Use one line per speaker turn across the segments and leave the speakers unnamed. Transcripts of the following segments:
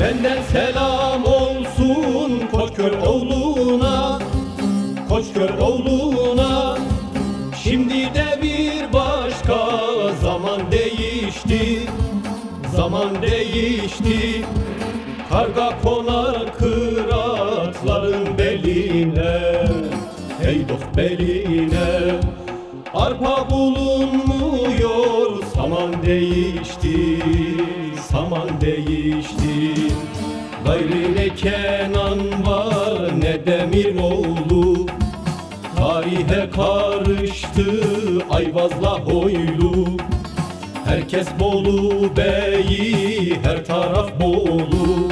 Benden selam olsun Koçkör oğluna Koçkör oğluna. Şimdi devir başka Zaman değişti Zaman değişti. Karga konar kıratların beline Hey dost beline. Arpa bulunmuyor Saman değişti Saman değişti Gayrı ne Kenan var ne Demiroğlu. Tarihe karıştı Ayvaz'la Hoylu. Herkes Bolu beyi her taraf Bolu.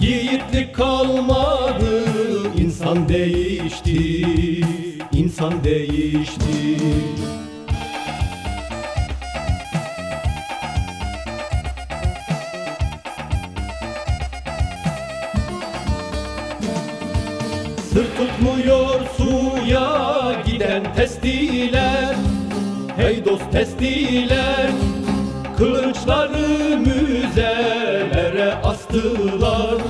Yiğitlik kalmadı insan değişti insan değişti Sır tutmuyor suya giden testiler. Hey dost testiler Kılıçları müzelere astılar.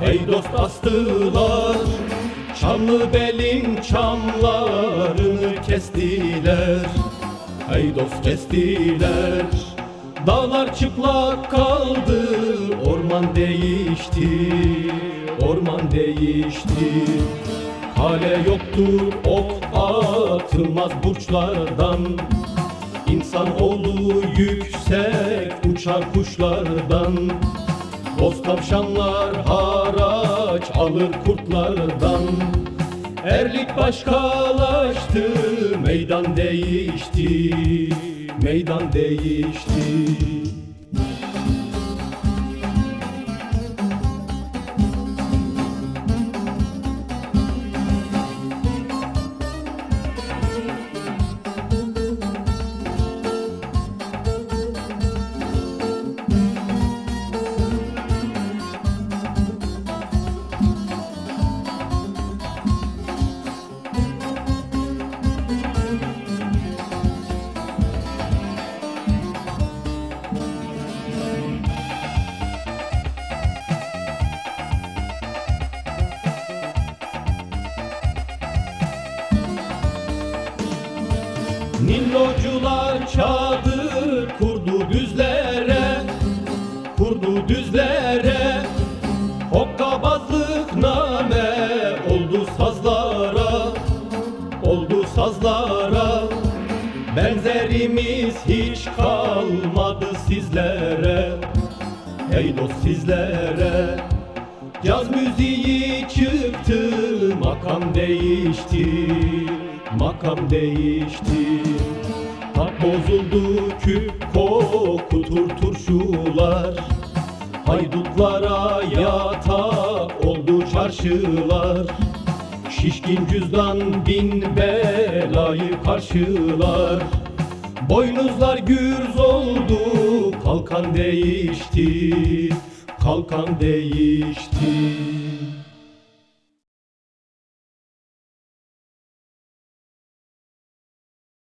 Hey dost astılar Çamlı belin çamlarını kestiler. Hey dost kestiler Dağlar çıplak kaldı Orman değişti değişti. Kale yoktur ok atılmaz burçlardan. İnsan oğlu yüksek uçar kuşlardan. Boz tavşanlar haraç alır kurtlardan. Erlik başkalaştı meydan değişti Meydan değişti Ninnocular çadır kurdu düzlere Kurdu düzlere. Hokkabazlık name oldu sazlara Oldu sazlara. Benzerimiz hiç kalmadı sizlere Hey dost sizlere. Caz müziği çıktı, makam değişti, makam değişti. Tat bozuldu, küp kokutur turşular. Haydutlara yatak oldu çarşılar. Şişkin cüzdan bin belayı karşılar. Boynuzlar gürz oldu, kalkan değişti, kalkan değişti.